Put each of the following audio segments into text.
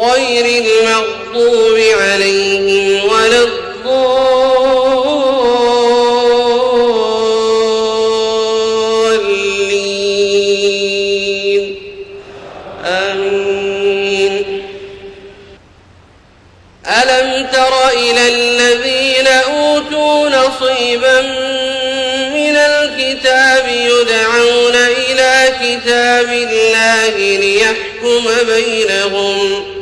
غير المغضوب عليهم ولا الضالين. آمين. ألم تر إلى الذين أوتوا نصيبا من الكتاب يدعون إلى كتاب الله ليحكم بينهم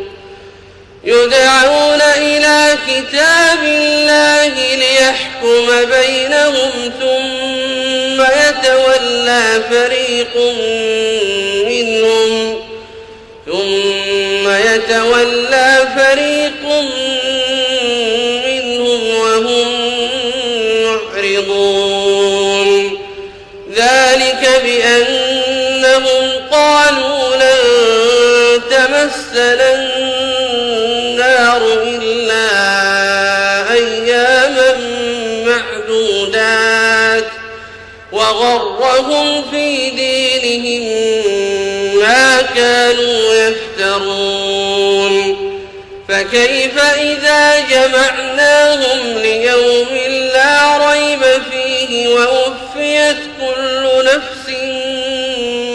يدعون إلى كتاب الله ليحكم بينهم ثم يتولى فريق منهم ثم يتولى فريق منهم وهم معرضون. ذلك بأنهم وغرهم في دينهم ما كانوا يفترون. فكيف إذا جمعناهم ليوم لا ريب فيه ووفيت كل نفس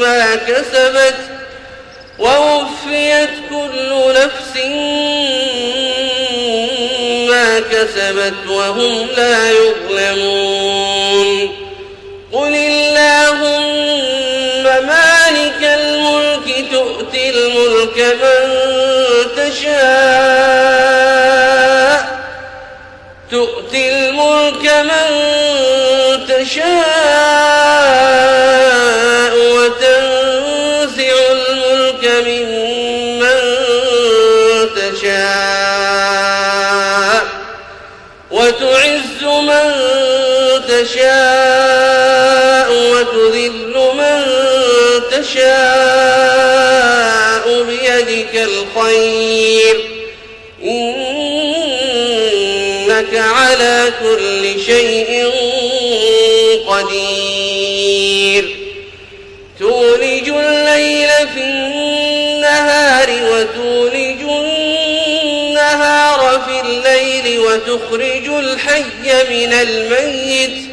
ما كسبت ووفيت كل نفس ما كسبت وهم لا يظلمون. قل اللهم مالك الملك تؤتي الملك من تشاء تؤتي الملك من تشاء وتنزع الملك ممن تشاء وتعز من تشاء وتذل من تشاء بيدك الخير. إنك على كل شيء قدير. تولج الليل في النهار وتولج النهار في الليل وتخرج الحي من الميت.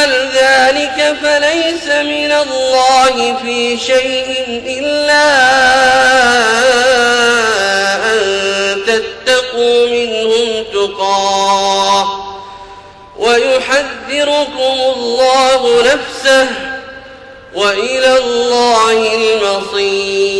يفعل ذلك فليس من الله في شيء إلا أن تتقوا منهم تقاه ويحذركم الله نفسه وإلى الله المصير